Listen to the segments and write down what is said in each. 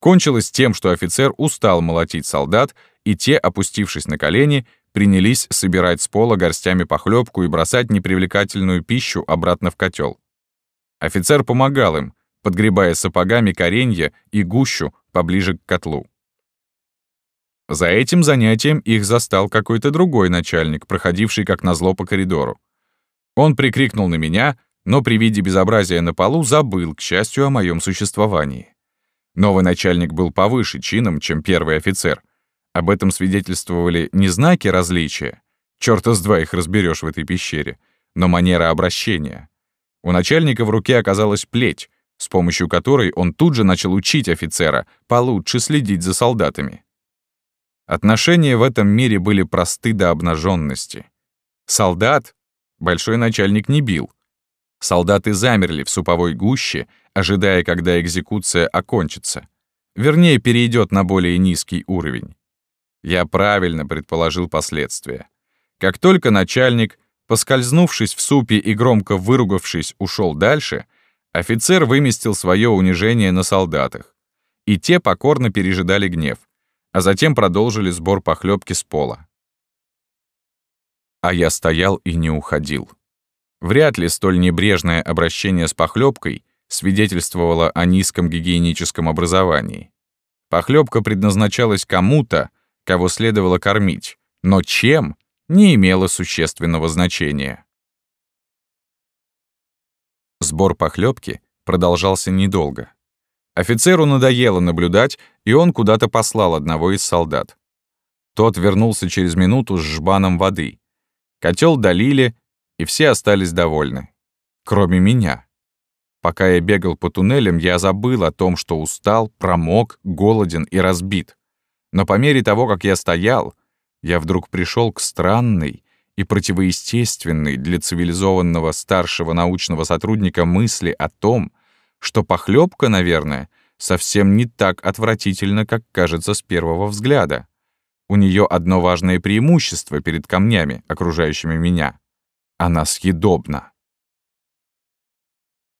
Кончилось тем, что офицер устал молотить солдат, и те, опустившись на колени, принялись собирать с пола горстями похлебку и бросать непривлекательную пищу обратно в котел. Офицер помогал им, подгребая сапогами коренья и гущу поближе к котлу. За этим занятием их застал какой-то другой начальник, проходивший как назло по коридору. Он прикрикнул на меня, но при виде безобразия на полу забыл, к счастью, о моем существовании. Новый начальник был повыше чином, чем первый офицер. Об этом свидетельствовали не знаки различия, чёрта с два их разберешь в этой пещере, но манера обращения. У начальника в руке оказалась плеть, с помощью которой он тут же начал учить офицера получше следить за солдатами. Отношения в этом мире были просты до обнаженности. Солдат большой начальник не бил. Солдаты замерли в суповой гуще, ожидая, когда экзекуция окончится. Вернее, перейдет на более низкий уровень. Я правильно предположил последствия. Как только начальник, поскользнувшись в супе и громко выругавшись, ушел дальше, офицер выместил свое унижение на солдатах. И те покорно пережидали гнев а затем продолжили сбор похлебки с пола. А я стоял и не уходил. Вряд ли столь небрежное обращение с похлебкой свидетельствовало о низком гигиеническом образовании. Похлебка предназначалась кому-то, кого следовало кормить, но чем не имело существенного значения. Сбор похлебки продолжался недолго. Офицеру надоело наблюдать, и он куда-то послал одного из солдат. Тот вернулся через минуту с жбаном воды. Котел долили, и все остались довольны. Кроме меня. Пока я бегал по туннелям, я забыл о том, что устал, промок, голоден и разбит. Но по мере того, как я стоял, я вдруг пришел к странной и противоестественной для цивилизованного старшего научного сотрудника мысли о том, что похлебка, наверное, совсем не так отвратительно, как кажется с первого взгляда. У нее одно важное преимущество перед камнями, окружающими меня. Она съедобна.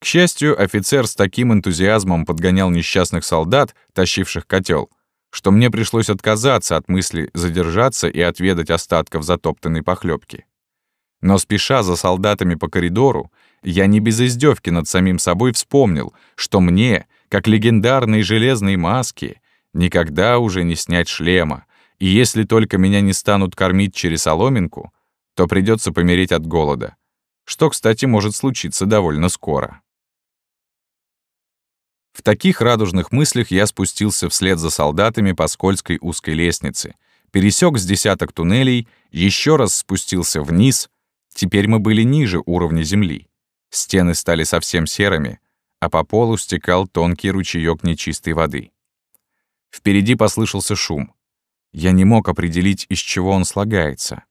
К счастью, офицер с таким энтузиазмом подгонял несчастных солдат, тащивших котел, что мне пришлось отказаться от мысли задержаться и отведать остатков затоптанной похлебки. Но спеша за солдатами по коридору, я не без издевки над самим собой вспомнил, что мне, как легендарной железной маске, никогда уже не снять шлема, и если только меня не станут кормить через соломинку, то придется помереть от голода, что, кстати, может случиться довольно скоро. В таких радужных мыслях я спустился вслед за солдатами по скользкой узкой лестнице, пересек с десяток туннелей, еще раз спустился вниз, теперь мы были ниже уровня земли. Стены стали совсем серыми, а по полу стекал тонкий ручеёк нечистой воды. Впереди послышался шум. Я не мог определить, из чего он слагается.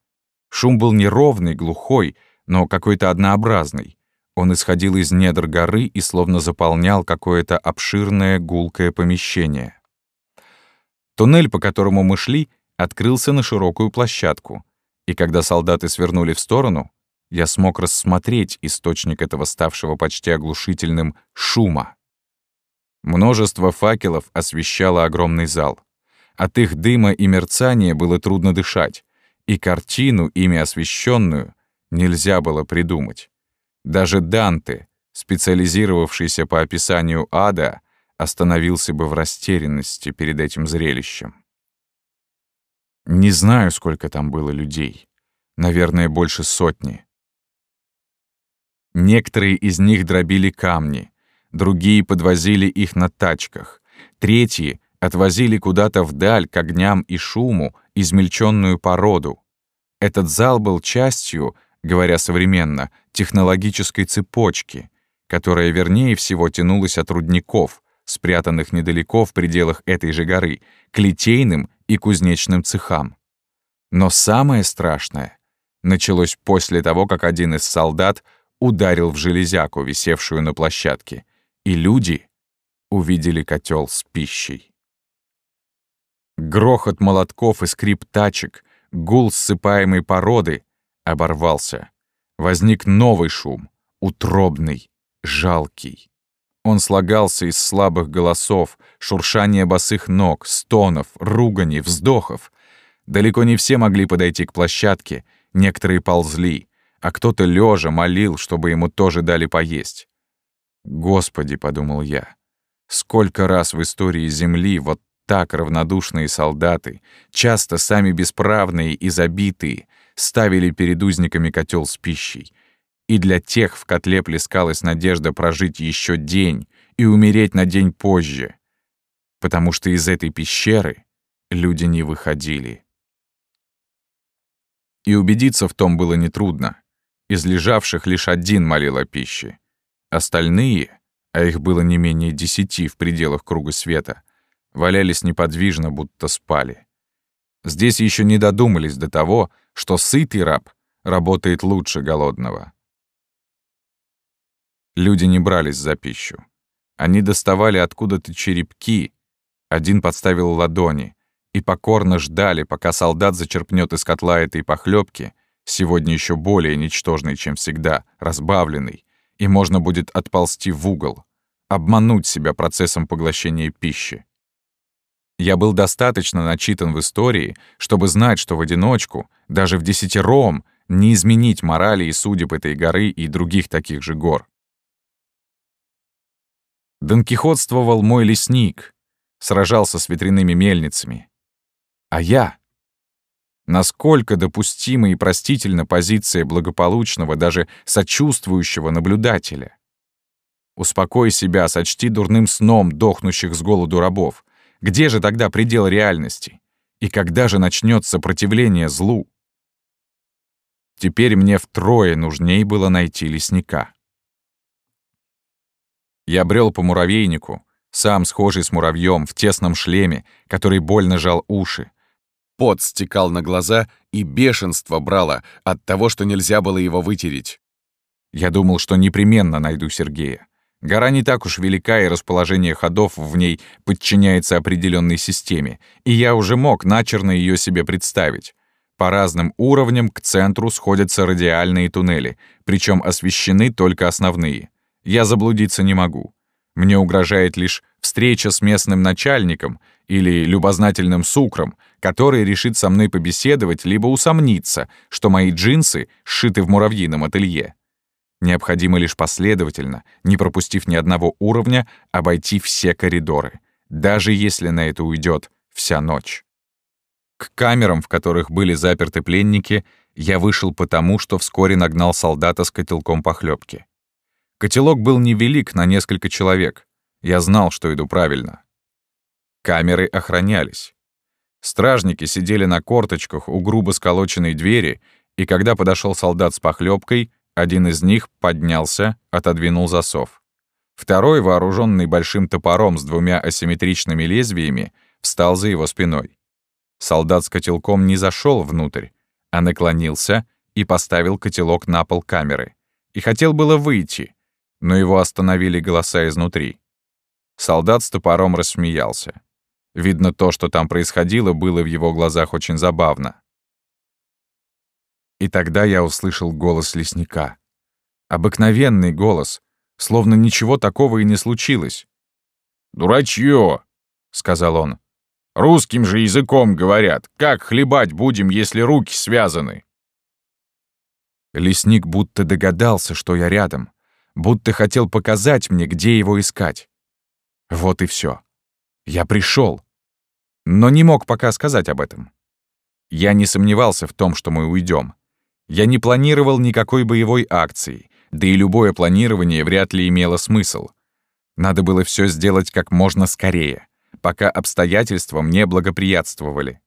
Шум был неровный, глухой, но какой-то однообразный. Он исходил из недр горы и словно заполнял какое-то обширное гулкое помещение. Туннель, по которому мы шли, открылся на широкую площадку, и когда солдаты свернули в сторону, я смог рассмотреть источник этого ставшего почти оглушительным шума. Множество факелов освещало огромный зал. От их дыма и мерцания было трудно дышать, и картину, ими освещенную, нельзя было придумать. Даже Данте, специализировавшийся по описанию ада, остановился бы в растерянности перед этим зрелищем. Не знаю, сколько там было людей. Наверное, больше сотни. Некоторые из них дробили камни, другие подвозили их на тачках, третьи отвозили куда-то вдаль к огням и шуму измельченную породу. Этот зал был частью, говоря современно, технологической цепочки, которая вернее всего тянулась от рудников, спрятанных недалеко в пределах этой же горы, к литейным и кузнечным цехам. Но самое страшное началось после того, как один из солдат ударил в железяку, висевшую на площадке, и люди увидели котел с пищей. Грохот молотков и скрип тачек, гул ссыпаемой породы оборвался. Возник новый шум, утробный, жалкий. Он слагался из слабых голосов, шуршания босых ног, стонов, руганий, вздохов. Далеко не все могли подойти к площадке, некоторые ползли, а кто-то лежа молил, чтобы ему тоже дали поесть. «Господи», — подумал я, — «сколько раз в истории Земли вот так равнодушные солдаты, часто сами бесправные и забитые, ставили перед узниками котел с пищей, и для тех в котле плескалась надежда прожить еще день и умереть на день позже, потому что из этой пещеры люди не выходили. И убедиться в том было нетрудно. Из лежавших лишь один молил о пище. Остальные, а их было не менее десяти в пределах круга света, валялись неподвижно, будто спали. Здесь еще не додумались до того, что сытый раб работает лучше голодного. Люди не брались за пищу. Они доставали откуда-то черепки, один подставил ладони, и покорно ждали, пока солдат зачерпнет из котла этой похлебки, сегодня еще более ничтожной, чем всегда, разбавленной, и можно будет отползти в угол, обмануть себя процессом поглощения пищи. Я был достаточно начитан в истории, чтобы знать, что в одиночку, даже в десятером, не изменить морали и судеб этой горы и других таких же гор. Донкихотствовал мой лесник, сражался с ветряными мельницами. А я? Насколько допустима и простительна позиция благополучного, даже сочувствующего наблюдателя? Успокой себя, сочти дурным сном дохнущих с голоду рабов. Где же тогда предел реальности? И когда же начнет сопротивление злу? Теперь мне втрое нужней было найти лесника. Я брел по муравейнику, сам схожий с муравьем в тесном шлеме, который больно жал уши. Пот стекал на глаза, и бешенство брало от того, что нельзя было его вытереть. Я думал, что непременно найду Сергея. Гора не так уж велика, и расположение ходов в ней подчиняется определенной системе, и я уже мог начерно ее себе представить. По разным уровням к центру сходятся радиальные туннели, причем освещены только основные я заблудиться не могу. Мне угрожает лишь встреча с местным начальником или любознательным сукром, который решит со мной побеседовать либо усомниться, что мои джинсы сшиты в муравьином ателье. Необходимо лишь последовательно, не пропустив ни одного уровня, обойти все коридоры, даже если на это уйдет вся ночь. К камерам, в которых были заперты пленники, я вышел потому, что вскоре нагнал солдата с котелком похлебки. Котелок был невелик на несколько человек. Я знал, что иду правильно. Камеры охранялись. Стражники сидели на корточках у грубо сколоченной двери, и когда подошел солдат с похлебкой, один из них поднялся, отодвинул засов. Второй, вооруженный большим топором с двумя асимметричными лезвиями, встал за его спиной. Солдат с котелком не зашел внутрь, а наклонился и поставил котелок на пол камеры. И хотел было выйти, но его остановили голоса изнутри. Солдат с топором рассмеялся. Видно, то, что там происходило, было в его глазах очень забавно. И тогда я услышал голос лесника. Обыкновенный голос, словно ничего такого и не случилось. «Дурачье!» — сказал он. «Русским же языком говорят. Как хлебать будем, если руки связаны?» Лесник будто догадался, что я рядом, будто хотел показать мне, где его искать. Вот и все. Я пришел, но не мог пока сказать об этом. Я не сомневался в том, что мы уйдем. Я не планировал никакой боевой акции, да и любое планирование вряд ли имело смысл. Надо было все сделать как можно скорее, пока обстоятельства мне благоприятствовали.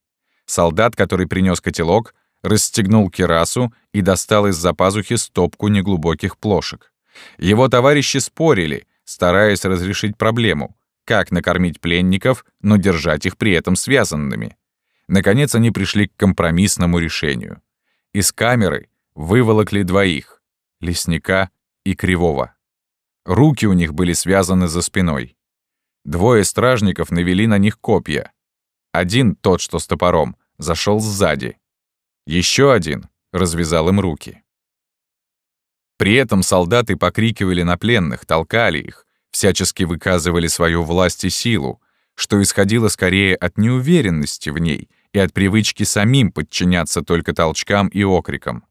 Солдат, который принес котелок, расстегнул кирасу и достал из-за пазухи стопку неглубоких плошек. Его товарищи спорили, стараясь разрешить проблему, как накормить пленников, но держать их при этом связанными. Наконец они пришли к компромиссному решению. Из камеры выволокли двоих — лесника и кривого. Руки у них были связаны за спиной. Двое стражников навели на них копья. Один, тот, что с топором, зашел сзади. Еще один развязал им руки. При этом солдаты покрикивали на пленных, толкали их, всячески выказывали свою власть и силу, что исходило скорее от неуверенности в ней и от привычки самим подчиняться только толчкам и окрикам.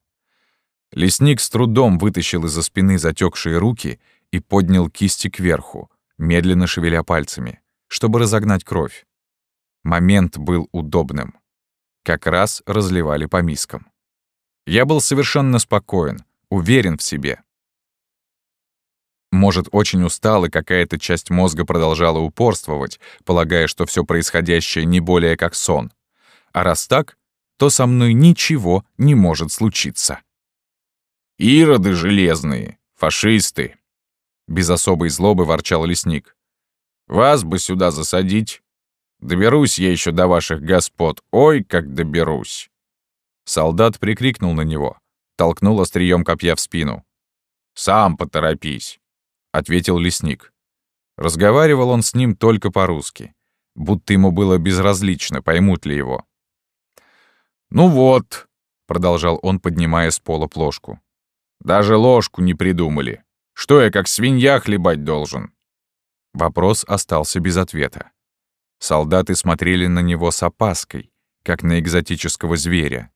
Лесник с трудом вытащил из-за спины затекшие руки и поднял кисти кверху, медленно шевеля пальцами, чтобы разогнать кровь. Момент был удобным. Как раз разливали по мискам. Я был совершенно спокоен, уверен в себе. Может, очень устал, и какая-то часть мозга продолжала упорствовать, полагая, что все происходящее не более как сон. А раз так, то со мной ничего не может случиться. «Ироды железные, фашисты!» Без особой злобы ворчал лесник. «Вас бы сюда засадить. Доберусь я еще до ваших господ, ой, как доберусь!» Солдат прикрикнул на него, толкнул острием копья в спину. «Сам поторопись!» — ответил лесник. Разговаривал он с ним только по-русски, будто ему было безразлично, поймут ли его. «Ну вот», — продолжал он, поднимая с пола плошку. «Даже ложку не придумали. Что я, как свинья, хлебать должен?» Вопрос остался без ответа. Солдаты смотрели на него с опаской, как на экзотического зверя.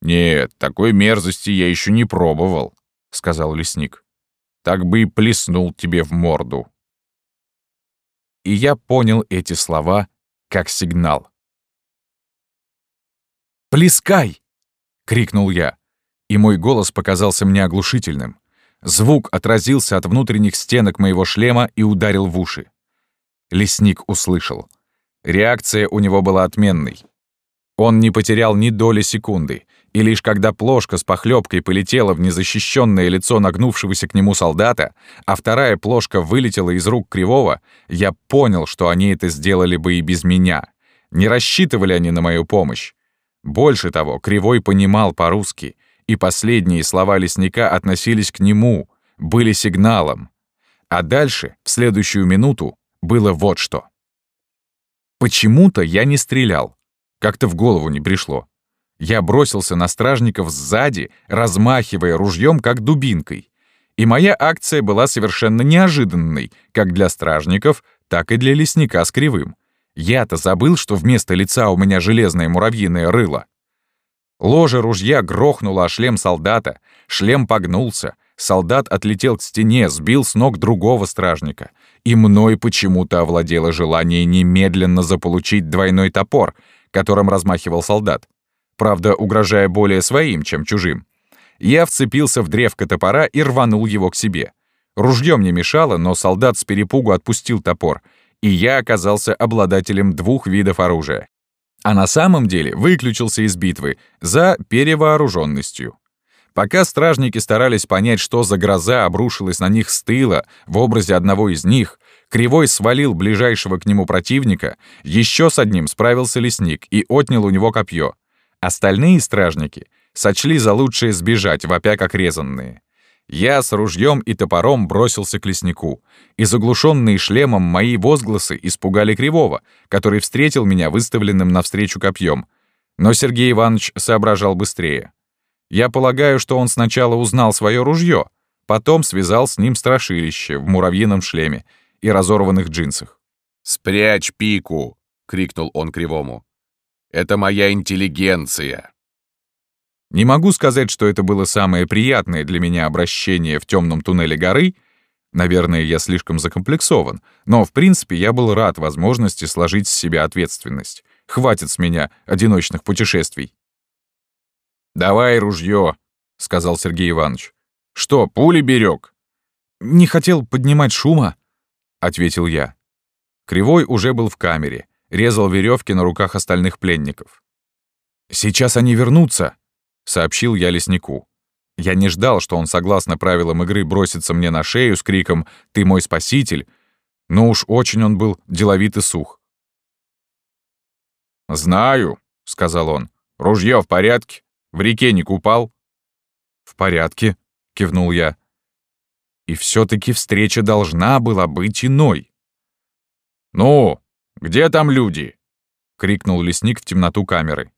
«Нет, такой мерзости я еще не пробовал», — сказал лесник так бы и плеснул тебе в морду. И я понял эти слова как сигнал. «Плескай!» — крикнул я, и мой голос показался мне оглушительным. Звук отразился от внутренних стенок моего шлема и ударил в уши. Лесник услышал. Реакция у него была отменной. Он не потерял ни доли секунды — и лишь когда плошка с похлебкой полетела в незащищенное лицо нагнувшегося к нему солдата, а вторая плошка вылетела из рук Кривого, я понял, что они это сделали бы и без меня. Не рассчитывали они на мою помощь. Больше того, Кривой понимал по-русски, и последние слова лесника относились к нему, были сигналом. А дальше, в следующую минуту, было вот что. Почему-то я не стрелял. Как-то в голову не пришло. Я бросился на стражников сзади, размахивая ружьем как дубинкой. И моя акция была совершенно неожиданной, как для стражников, так и для лесника с кривым. Я-то забыл, что вместо лица у меня железное муравьиное рыло. Ложе ружья грохнуло о шлем солдата, шлем погнулся, солдат отлетел к стене, сбил с ног другого стражника. И мной почему-то овладело желание немедленно заполучить двойной топор, которым размахивал солдат правда, угрожая более своим, чем чужим. Я вцепился в древко топора и рванул его к себе. Ружье мне мешало, но солдат с перепугу отпустил топор, и я оказался обладателем двух видов оружия. А на самом деле выключился из битвы за перевооруженностью. Пока стражники старались понять, что за гроза обрушилась на них с тыла в образе одного из них, Кривой свалил ближайшего к нему противника, еще с одним справился лесник и отнял у него копье. Остальные стражники сочли за лучшее сбежать, вопя как резанные. Я с ружьем и топором бросился к леснику, и заглушенные шлемом мои возгласы испугали Кривого, который встретил меня выставленным навстречу копьем. Но Сергей Иванович соображал быстрее. Я полагаю, что он сначала узнал свое ружье, потом связал с ним страшилище в муравьином шлеме и разорванных джинсах. «Спрячь пику!» — крикнул он Кривому. Это моя интеллигенция. Не могу сказать, что это было самое приятное для меня обращение в темном туннеле горы. Наверное, я слишком закомплексован, но, в принципе, я был рад возможности сложить с себя ответственность. Хватит с меня одиночных путешествий. «Давай ружье», — сказал Сергей Иванович. «Что, пули берег?» «Не хотел поднимать шума», — ответил я. Кривой уже был в камере резал веревки на руках остальных пленников. «Сейчас они вернутся», — сообщил я леснику. Я не ждал, что он, согласно правилам игры, бросится мне на шею с криком «Ты мой спаситель!», но уж очень он был деловит и сух. «Знаю», — сказал он. «Ружье в порядке? В реке не купал?» «В порядке», — кивнул я. И все таки встреча должна была быть иной. «Ну, «Где там люди?» — крикнул лесник в темноту камеры.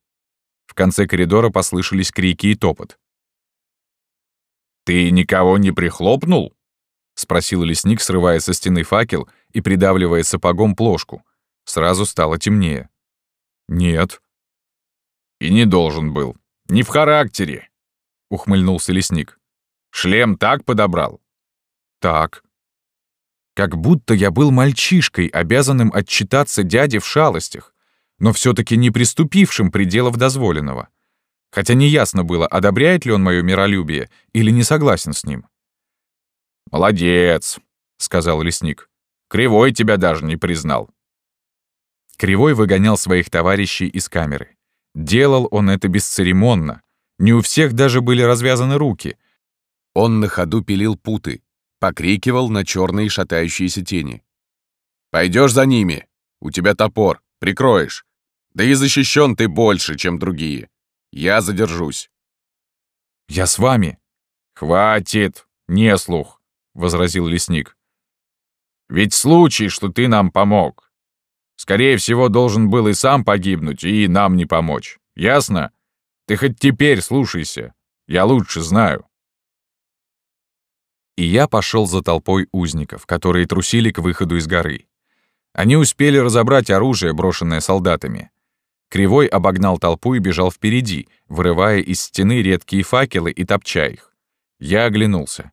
В конце коридора послышались крики и топот. «Ты никого не прихлопнул?» — спросил лесник, срывая со стены факел и придавливая сапогом плошку. Сразу стало темнее. «Нет». «И не должен был. Не в характере», — ухмыльнулся лесник. «Шлем так подобрал?» «Так». Как будто я был мальчишкой, обязанным отчитаться дяде в шалостях, но все таки не приступившим пределов дозволенного. Хотя неясно было, одобряет ли он мое миролюбие или не согласен с ним. «Молодец», — сказал лесник. «Кривой тебя даже не признал». Кривой выгонял своих товарищей из камеры. Делал он это бесцеремонно. Не у всех даже были развязаны руки. Он на ходу пилил путы, покрикивал на черные шатающиеся тени. Пойдешь за ними, у тебя топор, прикроешь. Да и защищен ты больше, чем другие. Я задержусь». «Я с вами». «Хватит, не слух. — возразил лесник. «Ведь случай, что ты нам помог. Скорее всего, должен был и сам погибнуть, и нам не помочь. Ясно? Ты хоть теперь слушайся. Я лучше знаю». И я пошел за толпой узников, которые трусили к выходу из горы. Они успели разобрать оружие, брошенное солдатами. Кривой обогнал толпу и бежал впереди, вырывая из стены редкие факелы и топча их. Я оглянулся.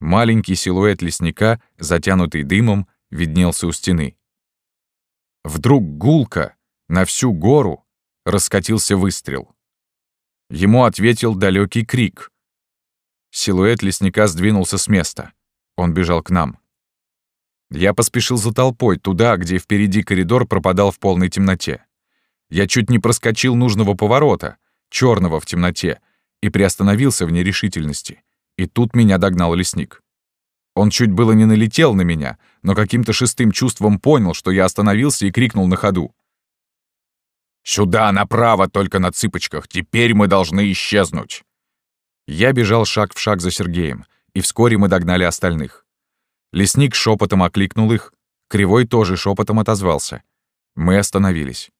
Маленький силуэт лесника, затянутый дымом, виднелся у стены. Вдруг гулко на всю гору раскатился выстрел. Ему ответил далекий крик. Силуэт лесника сдвинулся с места. Он бежал к нам. Я поспешил за толпой, туда, где впереди коридор пропадал в полной темноте. Я чуть не проскочил нужного поворота, черного в темноте, и приостановился в нерешительности. И тут меня догнал лесник. Он чуть было не налетел на меня, но каким-то шестым чувством понял, что я остановился и крикнул на ходу. «Сюда, направо, только на цыпочках! Теперь мы должны исчезнуть!» Я бежал шаг в шаг за Сергеем, и вскоре мы догнали остальных. Лесник шепотом окликнул их, Кривой тоже шепотом отозвался. Мы остановились.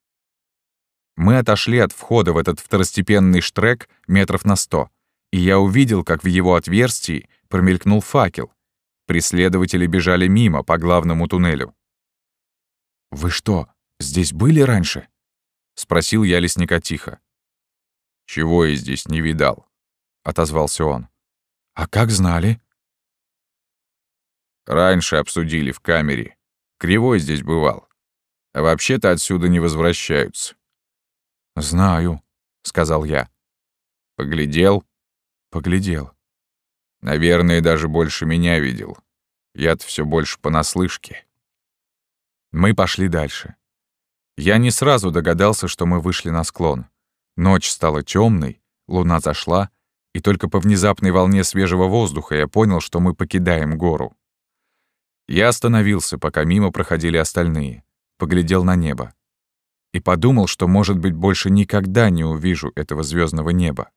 Мы отошли от входа в этот второстепенный штрек метров на сто — и я увидел, как в его отверстии промелькнул факел. Преследователи бежали мимо по главному туннелю. «Вы что, здесь были раньше?» — спросил я лесника тихо. «Чего я здесь не видал?» — отозвался он. «А как знали?» «Раньше обсудили в камере. Кривой здесь бывал. А вообще-то отсюда не возвращаются». «Знаю», — сказал я. «Поглядел?» Поглядел. Наверное, даже больше меня видел. Я-то все больше понаслышке. Мы пошли дальше. Я не сразу догадался, что мы вышли на склон. Ночь стала темной, луна зашла, и только по внезапной волне свежего воздуха я понял, что мы покидаем гору. Я остановился, пока мимо проходили остальные, поглядел на небо и подумал, что, может быть, больше никогда не увижу этого звездного неба.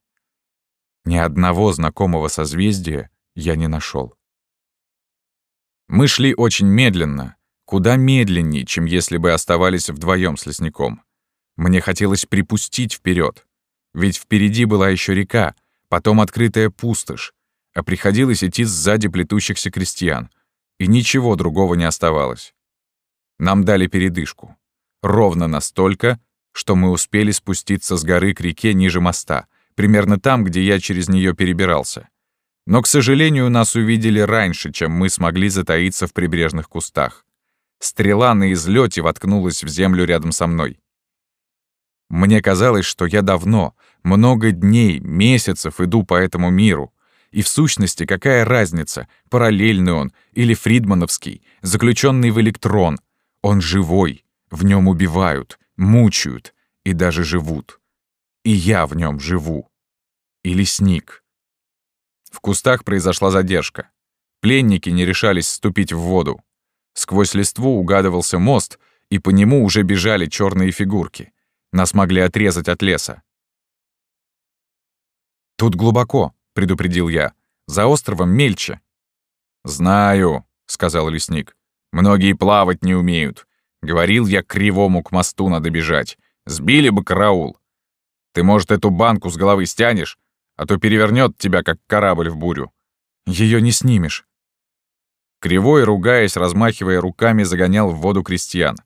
Ни одного знакомого созвездия я не нашел. Мы шли очень медленно, куда медленнее, чем если бы оставались вдвоем с лесником. Мне хотелось припустить вперед, ведь впереди была еще река, потом открытая пустошь, а приходилось идти сзади плетущихся крестьян, и ничего другого не оставалось. Нам дали передышку. Ровно настолько, что мы успели спуститься с горы к реке ниже моста, примерно там, где я через нее перебирался. Но, к сожалению, нас увидели раньше, чем мы смогли затаиться в прибрежных кустах. Стрела на излете воткнулась в землю рядом со мной. Мне казалось, что я давно, много дней, месяцев иду по этому миру. И в сущности, какая разница, параллельный он или фридмановский, заключенный в электрон. Он живой, в нем убивают, мучают и даже живут и я в нем живу. И лесник. В кустах произошла задержка. Пленники не решались ступить в воду. Сквозь листву угадывался мост, и по нему уже бежали черные фигурки. Нас могли отрезать от леса. «Тут глубоко», — предупредил я. «За островом мельче». «Знаю», — сказал лесник. «Многие плавать не умеют. Говорил я, кривому к мосту надо бежать. Сбили бы караул. Ты, может, эту банку с головы стянешь, а то перевернет тебя, как корабль в бурю. Ее не снимешь. Кривой, ругаясь, размахивая руками, загонял в воду крестьян.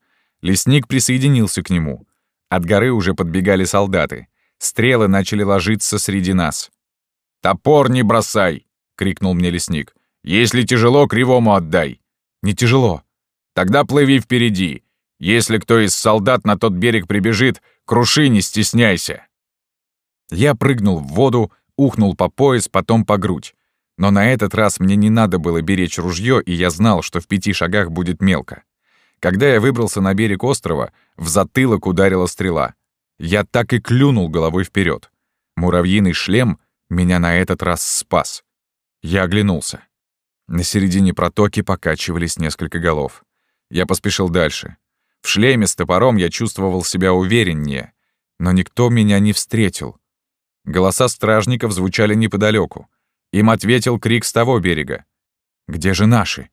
Лесник присоединился к нему. От горы уже подбегали солдаты. Стрелы начали ложиться среди нас. «Топор не бросай!» — крикнул мне лесник. «Если тяжело, кривому отдай». «Не тяжело». «Тогда плыви впереди. Если кто из солдат на тот берег прибежит, круши, не стесняйся». Я прыгнул в воду, ухнул по пояс, потом по грудь. Но на этот раз мне не надо было беречь ружье, и я знал, что в пяти шагах будет мелко. Когда я выбрался на берег острова, в затылок ударила стрела. Я так и клюнул головой вперед. Муравьиный шлем меня на этот раз спас. Я оглянулся. На середине протоки покачивались несколько голов. Я поспешил дальше. В шлеме с топором я чувствовал себя увереннее, но никто меня не встретил. Голоса стражников звучали неподалеку. Им ответил крик с того берега. «Где же наши?»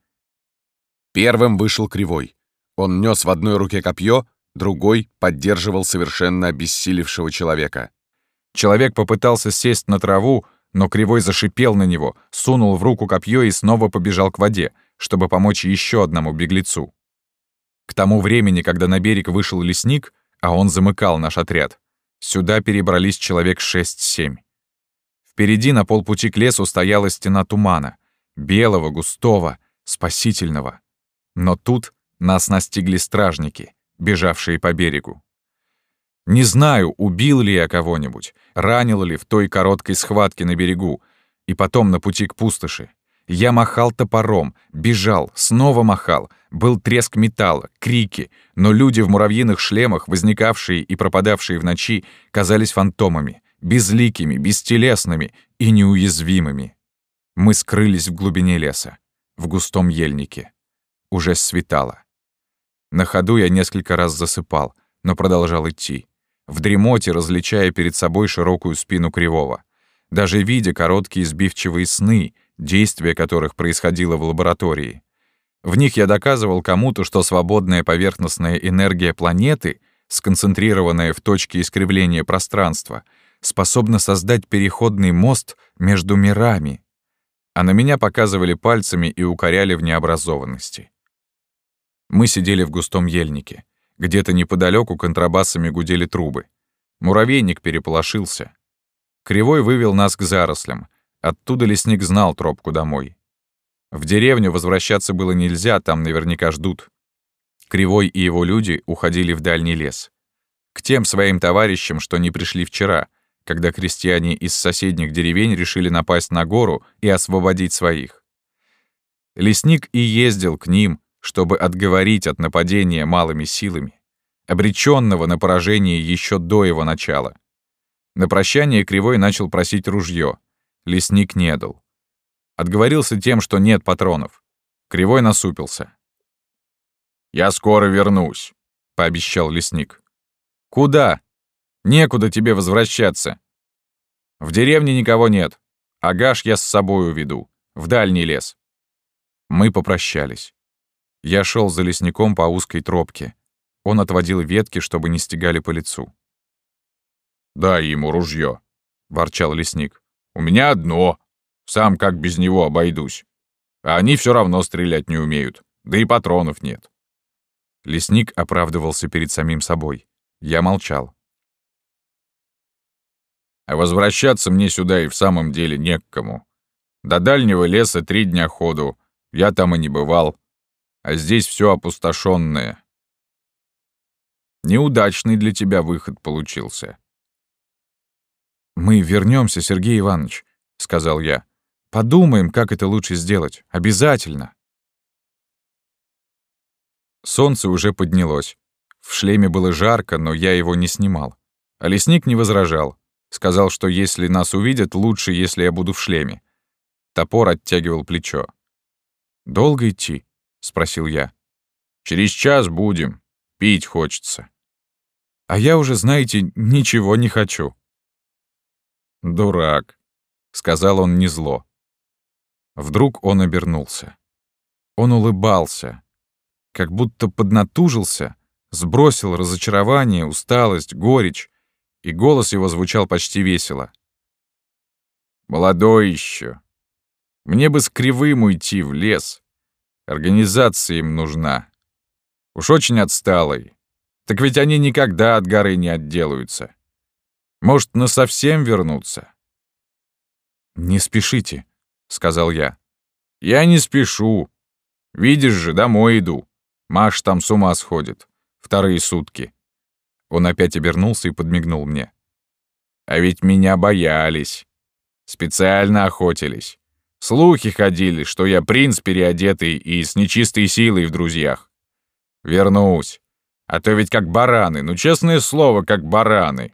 Первым вышел Кривой. Он нес в одной руке копье, другой поддерживал совершенно обессилевшего человека. Человек попытался сесть на траву, но Кривой зашипел на него, сунул в руку копье и снова побежал к воде, чтобы помочь еще одному беглецу. К тому времени, когда на берег вышел лесник, а он замыкал наш отряд, сюда перебрались человек 6-7. Впереди на полпути к лесу стояла стена тумана, белого, густого, спасительного. Но тут нас настигли стражники, бежавшие по берегу. Не знаю, убил ли я кого-нибудь, ранил ли в той короткой схватке на берегу, и потом на пути к пустоши. Я махал топором, бежал, снова махал, был треск металла, крики, но люди в муравьиных шлемах, возникавшие и пропадавшие в ночи, казались фантомами, безликими, бестелесными и неуязвимыми. Мы скрылись в глубине леса, в густом ельнике. Уже светало. На ходу я несколько раз засыпал, но продолжал идти. В дремоте различая перед собой широкую спину Кривого. Даже видя короткие сбивчивые сны, действие которых происходило в лаборатории. В них я доказывал кому-то, что свободная поверхностная энергия планеты, сконцентрированная в точке искривления пространства — способна создать переходный мост между мирами. А на меня показывали пальцами и укоряли в необразованности. Мы сидели в густом ельнике. Где-то неподалеку контрабасами гудели трубы. Муравейник переполошился. Кривой вывел нас к зарослям. Оттуда лесник знал тропку домой. В деревню возвращаться было нельзя, там наверняка ждут. Кривой и его люди уходили в дальний лес. К тем своим товарищам, что не пришли вчера, когда крестьяне из соседних деревень решили напасть на гору и освободить своих. Лесник и ездил к ним, чтобы отговорить от нападения малыми силами, обреченного на поражение еще до его начала. На прощание Кривой начал просить ружье. Лесник не дал. Отговорился тем, что нет патронов. Кривой насупился. «Я скоро вернусь», — пообещал лесник. «Куда?» Некуда тебе возвращаться. В деревне никого нет. Агаш я с собой уведу. В дальний лес. Мы попрощались. Я шел за лесником по узкой тропке. Он отводил ветки, чтобы не стегали по лицу. «Дай ему ружье, ворчал лесник. «У меня одно. Сам как без него обойдусь. А они все равно стрелять не умеют. Да и патронов нет». Лесник оправдывался перед самим собой. Я молчал. А возвращаться мне сюда и в самом деле не к кому. До дальнего леса три дня ходу, я там и не бывал. А здесь все опустошенное. Неудачный для тебя выход получился. «Мы вернемся, Сергей Иванович», — сказал я. «Подумаем, как это лучше сделать. Обязательно». Солнце уже поднялось. В шлеме было жарко, но я его не снимал. А лесник не возражал. Сказал, что если нас увидят, лучше, если я буду в шлеме. Топор оттягивал плечо. «Долго идти?» — спросил я. «Через час будем. Пить хочется». «А я уже, знаете, ничего не хочу». «Дурак», — сказал он не зло. Вдруг он обернулся. Он улыбался, как будто поднатужился, сбросил разочарование, усталость, горечь, и голос его звучал почти весело. «Молодой еще. Мне бы с кривым уйти в лес. Организация им нужна. Уж очень отсталой. Так ведь они никогда от горы не отделаются. Может, насовсем вернуться? «Не спешите», — сказал я. «Я не спешу. Видишь же, домой иду. Маш там с ума сходит. Вторые сутки». Он опять обернулся и подмигнул мне. «А ведь меня боялись. Специально охотились. Слухи ходили, что я принц переодетый и с нечистой силой в друзьях. Вернусь. А то ведь как бараны, ну честное слово, как бараны.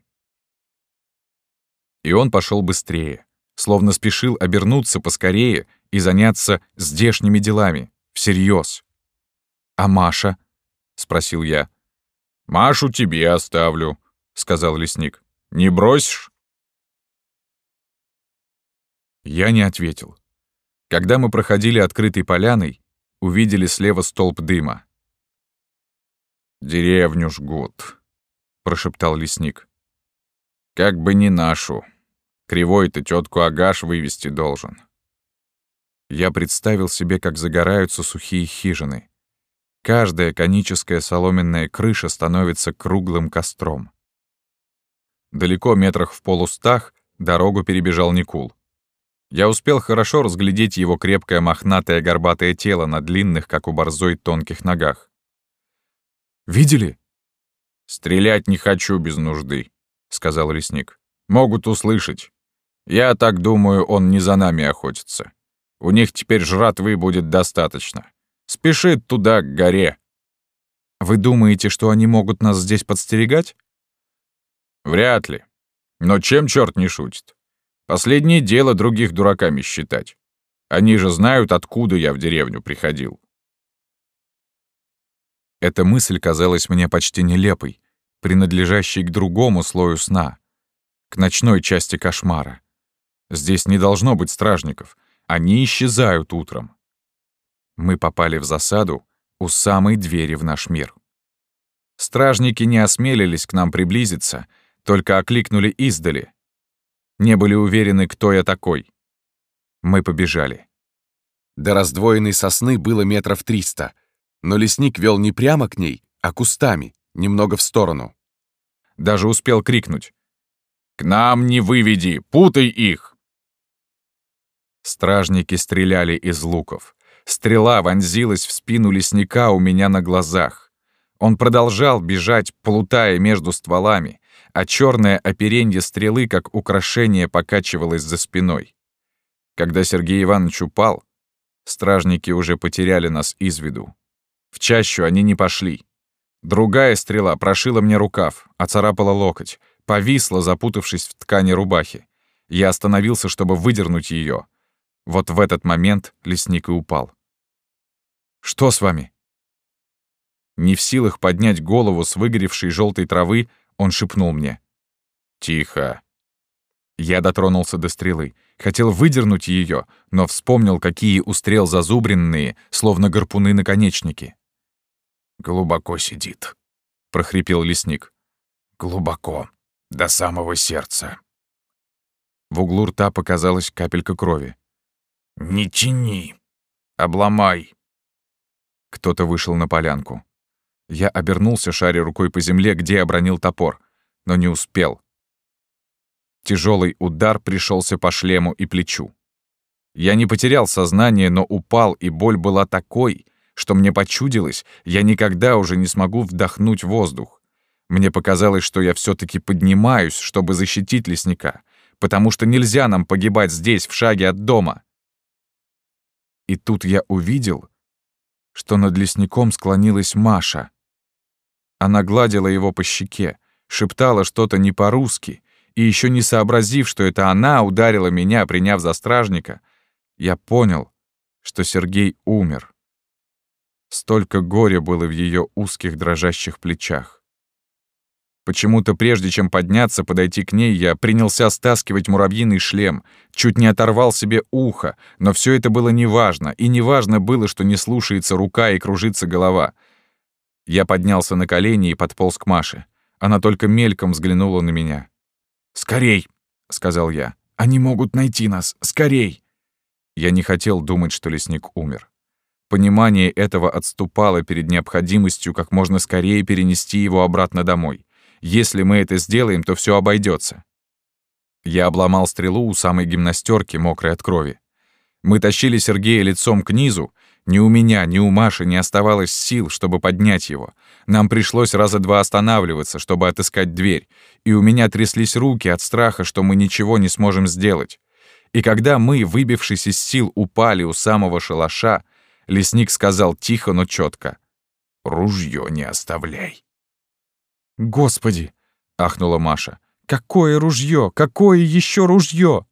И он пошел быстрее, словно спешил обернуться поскорее и заняться здешними делами, всерьез. «А Маша?» — спросил я. «Машу тебе оставлю», — сказал лесник. «Не бросишь?» Я не ответил. Когда мы проходили открытой поляной, увидели слева столб дыма. «Деревню жгут», — прошептал лесник. «Как бы не нашу. Кривой-то тетку Агаш вывести должен». Я представил себе, как загораются сухие хижины. Каждая коническая соломенная крыша становится круглым костром. Далеко метрах в полустах дорогу перебежал Никул. Я успел хорошо разглядеть его крепкое мохнатое горбатое тело на длинных, как у борзой, тонких ногах. «Видели?» «Стрелять не хочу без нужды», — сказал лесник. «Могут услышать. Я так думаю, он не за нами охотится. У них теперь жратвы будет достаточно. Спешит туда, к горе». «Вы думаете, что они могут нас здесь подстерегать?» «Вряд ли. Но чем черт не шутит? Последнее дело других дураками считать. Они же знают, откуда я в деревню приходил. Эта мысль казалась мне почти нелепой, принадлежащей к другому слою сна, к ночной части кошмара. Здесь не должно быть стражников, они исчезают утром. Мы попали в засаду у самой двери в наш мир. Стражники не осмелились к нам приблизиться, только окликнули издали — не были уверены, кто я такой. Мы побежали. До раздвоенной сосны было метров триста, но лесник вел не прямо к ней, а кустами, немного в сторону. Даже успел крикнуть. «К нам не выведи! Путай их!» Стражники стреляли из луков. Стрела вонзилась в спину лесника у меня на глазах. Он продолжал бежать, плутая между стволами а черное оперенье стрелы как украшение покачивалось за спиной. Когда Сергей Иванович упал, стражники уже потеряли нас из виду. В чащу они не пошли. Другая стрела прошила мне рукав, оцарапала локоть, повисла, запутавшись в ткани рубахи. Я остановился, чтобы выдернуть ее. Вот в этот момент лесник и упал. «Что с вами?» Не в силах поднять голову с выгоревшей желтой травы, он шепнул мне. «Тихо». Я дотронулся до стрелы. Хотел выдернуть ее, но вспомнил, какие у стрел зазубренные, словно гарпуны наконечники. «Глубоко сидит», — прохрипел лесник. «Глубоко, до самого сердца». В углу рта показалась капелька крови. «Не тяни! Обломай!» Кто-то вышел на полянку. Я обернулся, шаря рукой по земле, где обронил топор, но не успел. Тяжелый удар пришелся по шлему и плечу. Я не потерял сознание, но упал, и боль была такой, что мне почудилось, я никогда уже не смогу вдохнуть воздух. Мне показалось, что я все таки поднимаюсь, чтобы защитить лесника, потому что нельзя нам погибать здесь, в шаге от дома. И тут я увидел, что над лесником склонилась Маша. Она гладила его по щеке, шептала что-то не по-русски, и еще не сообразив, что это она ударила меня, приняв за стражника, я понял, что Сергей умер. Столько горя было в ее узких дрожащих плечах. Почему-то прежде чем подняться, подойти к ней, я принялся стаскивать муравьиный шлем, чуть не оторвал себе ухо, но все это было неважно, и неважно было, что не слушается рука и кружится голова — я поднялся на колени и подполз к Маше. Она только мельком взглянула на меня. «Скорей!» — сказал я. «Они могут найти нас! Скорей!» Я не хотел думать, что лесник умер. Понимание этого отступало перед необходимостью как можно скорее перенести его обратно домой. Если мы это сделаем, то все обойдется. Я обломал стрелу у самой гимнастерки, мокрой от крови. Мы тащили Сергея лицом к низу. Ни у меня, ни у Маши не оставалось сил, чтобы поднять его. Нам пришлось раза два останавливаться, чтобы отыскать дверь. И у меня тряслись руки от страха, что мы ничего не сможем сделать. И когда мы, выбившись из сил, упали у самого шалаша, Лесник сказал тихо, но четко. «Ружье не оставляй». «Господи!» — ахнула Маша. «Какое ружье? Какое еще ружье?»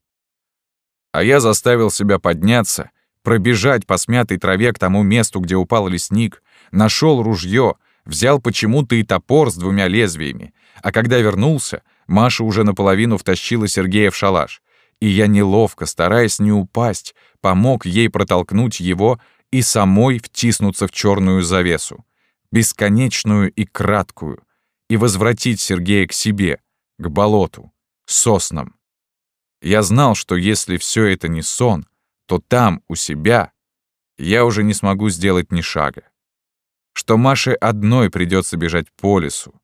А я заставил себя подняться, пробежать по смятой траве к тому месту, где упал лесник, нашел ружье, взял почему-то и топор с двумя лезвиями. А когда вернулся, Маша уже наполовину втащила Сергея в шалаш. И я неловко, стараясь не упасть, помог ей протолкнуть его и самой втиснуться в черную завесу, бесконечную и краткую, и возвратить Сергея к себе, к болоту, соснам. Я знал, что если все это не сон, то там, у себя, я уже не смогу сделать ни шага. Что Маше одной придется бежать по лесу,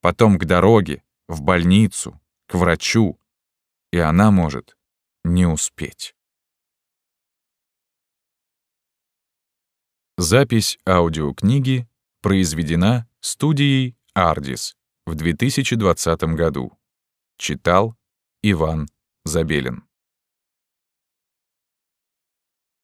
потом к дороге, в больницу, к врачу, и она может не успеть. Запись аудиокниги произведена студией «Ардис» в 2020 году. Читал Иван Забелин.